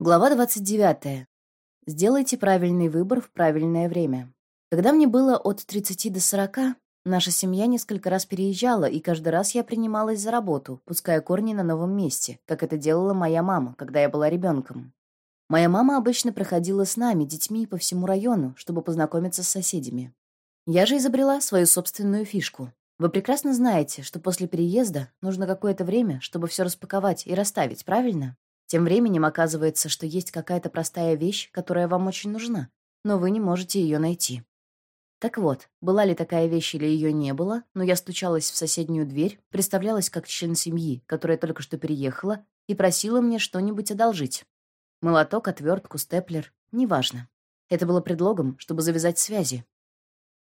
Глава 29. Сделайте правильный выбор в правильное время. Когда мне было от 30 до 40, наша семья несколько раз переезжала, и каждый раз я принималась за работу, пуская корни на новом месте, как это делала моя мама, когда я была ребенком. Моя мама обычно проходила с нами, детьми, по всему району, чтобы познакомиться с соседями. Я же изобрела свою собственную фишку. Вы прекрасно знаете, что после переезда нужно какое-то время, чтобы все распаковать и расставить, правильно? Тем временем оказывается, что есть какая-то простая вещь, которая вам очень нужна, но вы не можете ее найти. Так вот, была ли такая вещь или ее не было, но я стучалась в соседнюю дверь, представлялась как член семьи, которая только что переехала, и просила мне что-нибудь одолжить. Молоток, отвертку, степлер — неважно. Это было предлогом, чтобы завязать связи.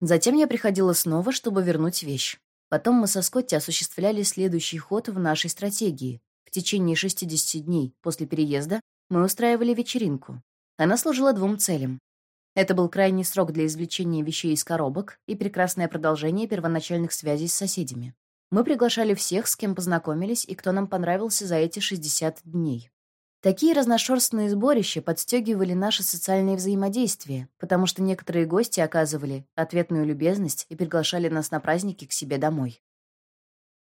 Затем я приходила снова, чтобы вернуть вещь. Потом мы со Скотти осуществляли следующий ход в нашей стратегии, в течение 60 дней после переезда мы устраивали вечеринку. Она служила двум целям. Это был крайний срок для извлечения вещей из коробок и прекрасное продолжение первоначальных связей с соседями. Мы приглашали всех, с кем познакомились и кто нам понравился за эти 60 дней. Такие разношерстные сборища подстегивали наше социальное взаимодействие, потому что некоторые гости оказывали ответную любезность и приглашали нас на праздники к себе домой.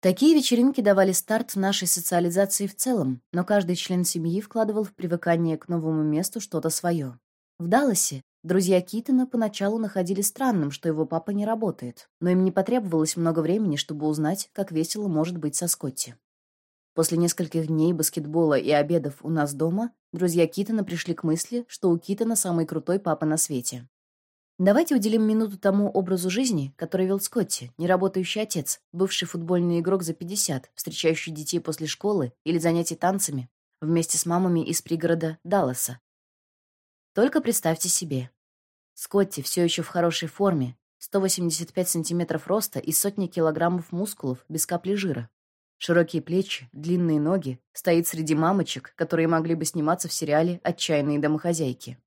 Такие вечеринки давали старт нашей социализации в целом, но каждый член семьи вкладывал в привыкание к новому месту что-то свое. В Далласе друзья Китона поначалу находили странным, что его папа не работает, но им не потребовалось много времени, чтобы узнать, как весело может быть со Скотти. После нескольких дней баскетбола и обедов у нас дома друзья Китона пришли к мысли, что у Китона самый крутой папа на свете. Давайте уделим минуту тому образу жизни, который вел Скотти, неработающий отец, бывший футбольный игрок за 50, встречающий детей после школы или занятий танцами, вместе с мамами из пригорода Далласа. Только представьте себе. Скотти все еще в хорошей форме, 185 сантиметров роста и сотни килограммов мускулов без капли жира. Широкие плечи, длинные ноги, стоит среди мамочек, которые могли бы сниматься в сериале «Отчаянные домохозяйки».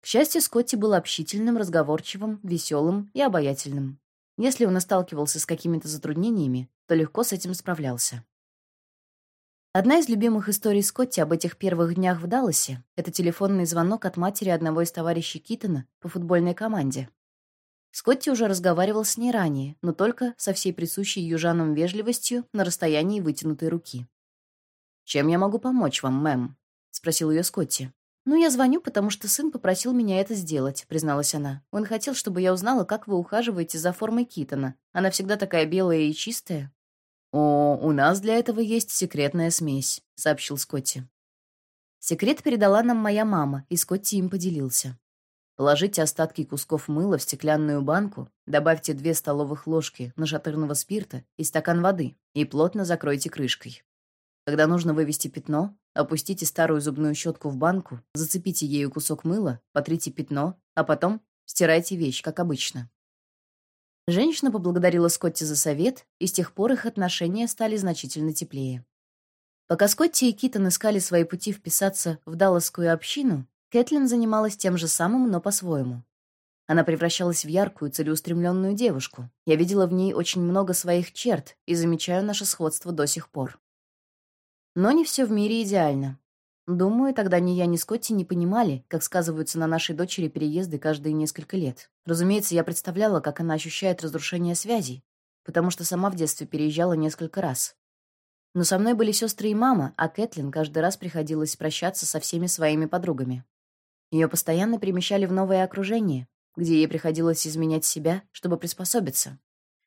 К счастью, Скотти был общительным, разговорчивым, веселым и обаятельным. Если он и сталкивался с какими-то затруднениями, то легко с этим справлялся. Одна из любимых историй Скотти об этих первых днях в Далласе — это телефонный звонок от матери одного из товарищей Китона по футбольной команде. Скотти уже разговаривал с ней ранее, но только со всей присущей южанам вежливостью на расстоянии вытянутой руки. «Чем я могу помочь вам, мэм?» — спросил ее Скотти. «Ну, я звоню, потому что сын попросил меня это сделать», — призналась она. «Он хотел, чтобы я узнала, как вы ухаживаете за формой Китона. Она всегда такая белая и чистая». «О, у нас для этого есть секретная смесь», — сообщил Скотти. Секрет передала нам моя мама, и Скотти им поделился. Положите остатки кусков мыла в стеклянную банку, добавьте две столовых ложки нашатырного спирта и стакан воды и плотно закройте крышкой. Когда нужно вывести пятно, опустите старую зубную щетку в банку, зацепите ею кусок мыла, потрите пятно, а потом стирайте вещь, как обычно. Женщина поблагодарила Скотти за совет, и с тех пор их отношения стали значительно теплее. Пока Скотти и Китон искали свои пути вписаться в далласскую общину, Кэтлин занималась тем же самым, но по-своему. Она превращалась в яркую, целеустремленную девушку. Я видела в ней очень много своих черт и замечаю наше сходство до сих пор. Но не все в мире идеально. Думаю, тогда ни я, ни Скотти не понимали, как сказываются на нашей дочери переезды каждые несколько лет. Разумеется, я представляла, как она ощущает разрушение связей, потому что сама в детстве переезжала несколько раз. Но со мной были сестры и мама, а Кэтлин каждый раз приходилось прощаться со всеми своими подругами. Ее постоянно перемещали в новое окружение, где ей приходилось изменять себя, чтобы приспособиться,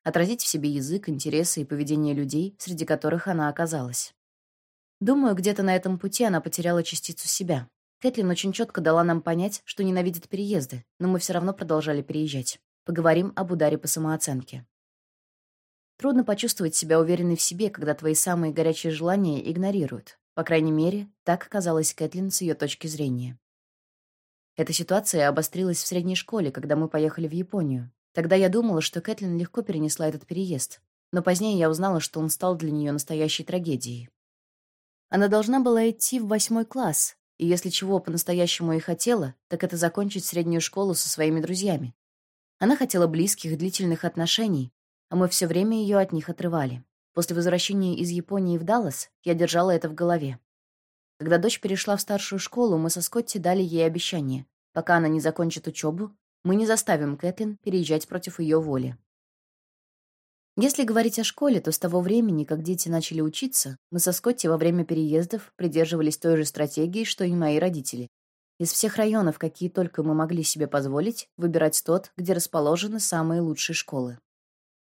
отразить в себе язык, интересы и поведение людей, среди которых она оказалась. Думаю, где-то на этом пути она потеряла частицу себя. Кэтлин очень четко дала нам понять, что ненавидит переезды, но мы все равно продолжали переезжать. Поговорим об ударе по самооценке. Трудно почувствовать себя уверенной в себе, когда твои самые горячие желания игнорируют. По крайней мере, так казалось Кэтлин с ее точки зрения. Эта ситуация обострилась в средней школе, когда мы поехали в Японию. Тогда я думала, что Кэтлин легко перенесла этот переезд, но позднее я узнала, что он стал для нее настоящей трагедией. Она должна была идти в восьмой класс, и если чего по-настоящему и хотела, так это закончить среднюю школу со своими друзьями. Она хотела близких, длительных отношений, а мы все время ее от них отрывали. После возвращения из Японии в Даллас я держала это в голове. Когда дочь перешла в старшую школу, мы со Скотти дали ей обещание. Пока она не закончит учебу, мы не заставим Кэтлин переезжать против ее воли. Если говорить о школе, то с того времени, как дети начали учиться, мы со Скотти во время переездов придерживались той же стратегии, что и мои родители. Из всех районов, какие только мы могли себе позволить, выбирать тот, где расположены самые лучшие школы.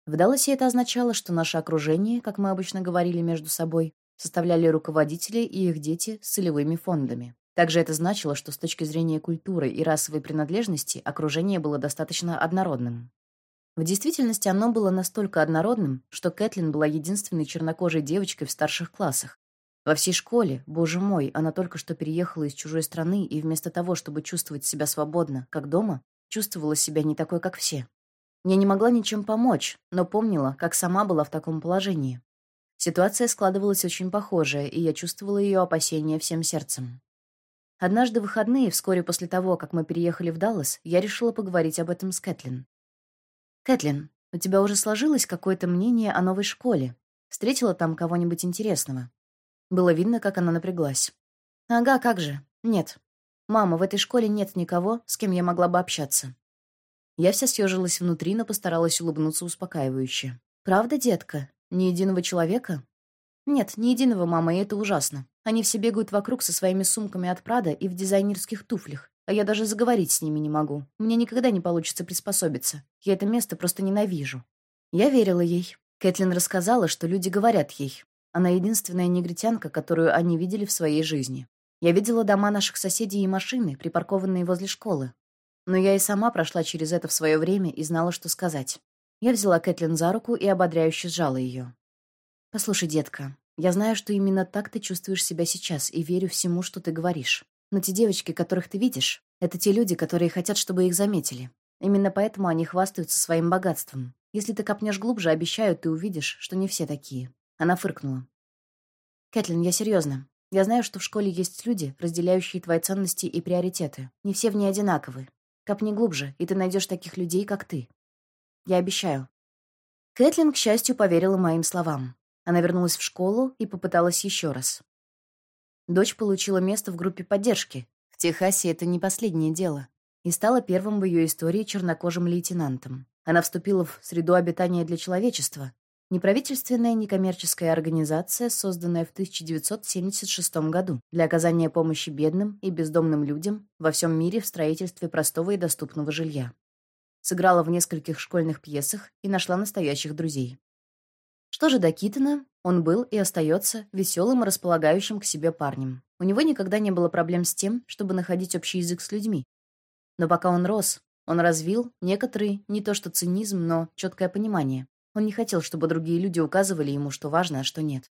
В Далласе это означало, что наше окружение, как мы обычно говорили между собой, составляли руководители и их дети с целевыми фондами. Также это значило, что с точки зрения культуры и расовой принадлежности окружение было достаточно однородным. В действительности оно было настолько однородным, что Кэтлин была единственной чернокожей девочкой в старших классах. Во всей школе, боже мой, она только что переехала из чужой страны и вместо того, чтобы чувствовать себя свободно, как дома, чувствовала себя не такой, как все. Я не могла ничем помочь, но помнила, как сама была в таком положении. Ситуация складывалась очень похожая, и я чувствовала ее опасения всем сердцем. Однажды в выходные, вскоре после того, как мы переехали в Даллас, я решила поговорить об этом с Кэтлин. «Кэтлин, у тебя уже сложилось какое-то мнение о новой школе? Встретила там кого-нибудь интересного?» Было видно, как она напряглась. «Ага, как же. Нет. Мама, в этой школе нет никого, с кем я могла бы общаться». Я вся съежилась внутри, но постаралась улыбнуться успокаивающе. «Правда, детка? Ни единого человека? Нет, ни единого, мама, и это ужасно. Они все бегают вокруг со своими сумками от Прада и в дизайнерских туфлях. А я даже заговорить с ними не могу. Мне никогда не получится приспособиться. Я это место просто ненавижу. Я верила ей. Кэтлин рассказала, что люди говорят ей. Она единственная негритянка, которую они видели в своей жизни. Я видела дома наших соседей и машины, припаркованные возле школы. Но я и сама прошла через это в свое время и знала, что сказать. Я взяла Кэтлин за руку и ободряюще сжала ее. «Послушай, детка, я знаю, что именно так ты чувствуешь себя сейчас, и верю всему, что ты говоришь. Но те девочки, которых ты видишь, это те люди, которые хотят, чтобы их заметили. Именно поэтому они хвастаются своим богатством. Если ты копнешь глубже, обещаю, ты увидишь, что не все такие». Она фыркнула. «Кэтлин, я серьезно. Я знаю, что в школе есть люди, разделяющие твои ценности и приоритеты. Не все в ней одинаковы. Копни глубже, и ты найдешь таких людей, как ты. Я обещаю». Кэтлин, к счастью, поверила моим словам. Она вернулась в школу и попыталась еще раз. Дочь получила место в группе поддержки. В Техасе это не последнее дело. И стала первым в ее истории чернокожим лейтенантом. Она вступила в среду обитания для человечества, неправительственная некоммерческая организация, созданная в 1976 году для оказания помощи бедным и бездомным людям во всем мире в строительстве простого и доступного жилья сыграла в нескольких школьных пьесах и нашла настоящих друзей. Что же до Китона, он был и остается веселым и располагающим к себе парнем. У него никогда не было проблем с тем, чтобы находить общий язык с людьми. Но пока он рос, он развил некоторый, не то что цинизм, но четкое понимание. Он не хотел, чтобы другие люди указывали ему, что важно, а что нет.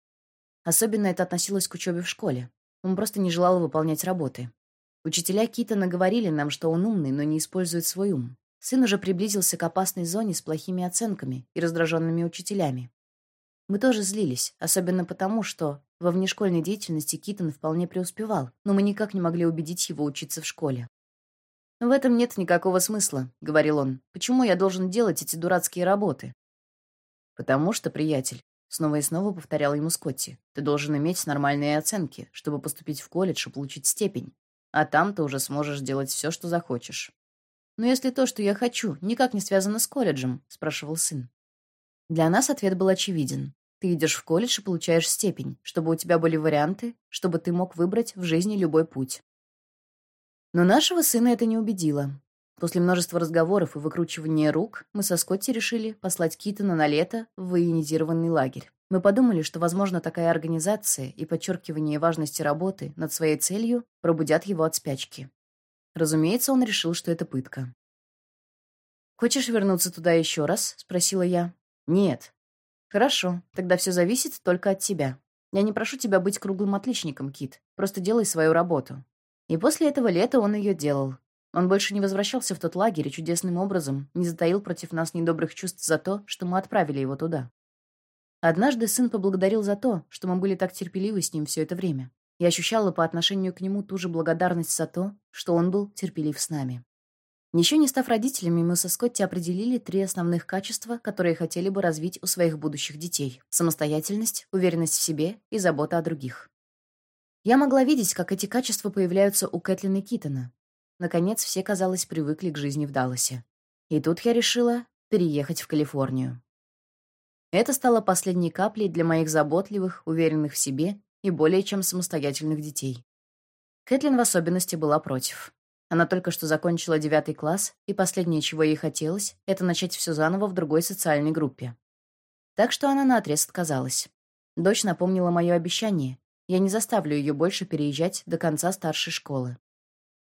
Особенно это относилось к учебе в школе. Он просто не желал выполнять работы. Учителя Китона говорили нам, что он умный, но не использует свой ум. Сын уже приблизился к опасной зоне с плохими оценками и раздраженными учителями. Мы тоже злились, особенно потому, что во внешкольной деятельности Китон вполне преуспевал, но мы никак не могли убедить его учиться в школе. «В этом нет никакого смысла», — говорил он. «Почему я должен делать эти дурацкие работы?» «Потому что, приятель», — снова и снова повторял ему Скотти, «ты должен иметь нормальные оценки, чтобы поступить в колледж и получить степень. А там ты уже сможешь делать все, что захочешь. «Но если то, что я хочу, никак не связано с колледжем?» — спрашивал сын. Для нас ответ был очевиден. Ты идешь в колледж и получаешь степень, чтобы у тебя были варианты, чтобы ты мог выбрать в жизни любой путь. Но нашего сына это не убедило. После множества разговоров и выкручивания рук мы со Скотти решили послать Китона на лето в военизированный лагерь. Мы подумали, что, возможно, такая организация и подчеркивание важности работы над своей целью пробудят его от спячки. Разумеется, он решил, что это пытка. «Хочешь вернуться туда еще раз?» — спросила я. «Нет». «Хорошо, тогда все зависит только от тебя. Я не прошу тебя быть круглым отличником, Кит. Просто делай свою работу». И после этого лета он ее делал. Он больше не возвращался в тот лагерь и чудесным образом не затаил против нас недобрых чувств за то, что мы отправили его туда. Однажды сын поблагодарил за то, что мы были так терпеливы с ним все это время. Я ощущала по отношению к нему ту же благодарность за то, что он был терпелив с нами. Еще не став родителями, мы со Скотти определили три основных качества, которые хотели бы развить у своих будущих детей. Самостоятельность, уверенность в себе и забота о других. Я могла видеть, как эти качества появляются у Кэтлин и Китона. Наконец, все, казалось, привыкли к жизни в Далласе. И тут я решила переехать в Калифорнию. Это стало последней каплей для моих заботливых, уверенных в себе и более чем самостоятельных детей. Кэтлин в особенности была против. Она только что закончила девятый класс, и последнее, чего ей хотелось, это начать все заново в другой социальной группе. Так что она наотрез отказалась. Дочь напомнила мое обещание. Я не заставлю ее больше переезжать до конца старшей школы.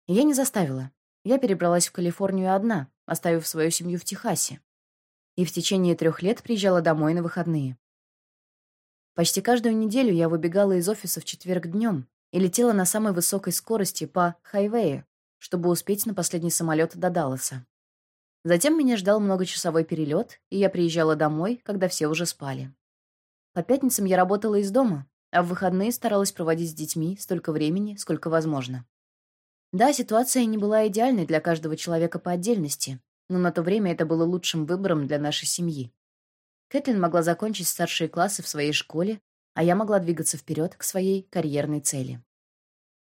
Я не заставила. Я перебралась в Калифорнию одна, оставив свою семью в Техасе. И в течение трех лет приезжала домой на выходные. Почти каждую неделю я выбегала из офиса в четверг днем и летела на самой высокой скорости по хайвею, чтобы успеть на последний самолет до Далласа. Затем меня ждал многочасовой перелет, и я приезжала домой, когда все уже спали. По пятницам я работала из дома, а в выходные старалась проводить с детьми столько времени, сколько возможно. Да, ситуация не была идеальной для каждого человека по отдельности, но на то время это было лучшим выбором для нашей семьи. Кэтлин могла закончить старшие классы в своей школе, а я могла двигаться вперед к своей карьерной цели.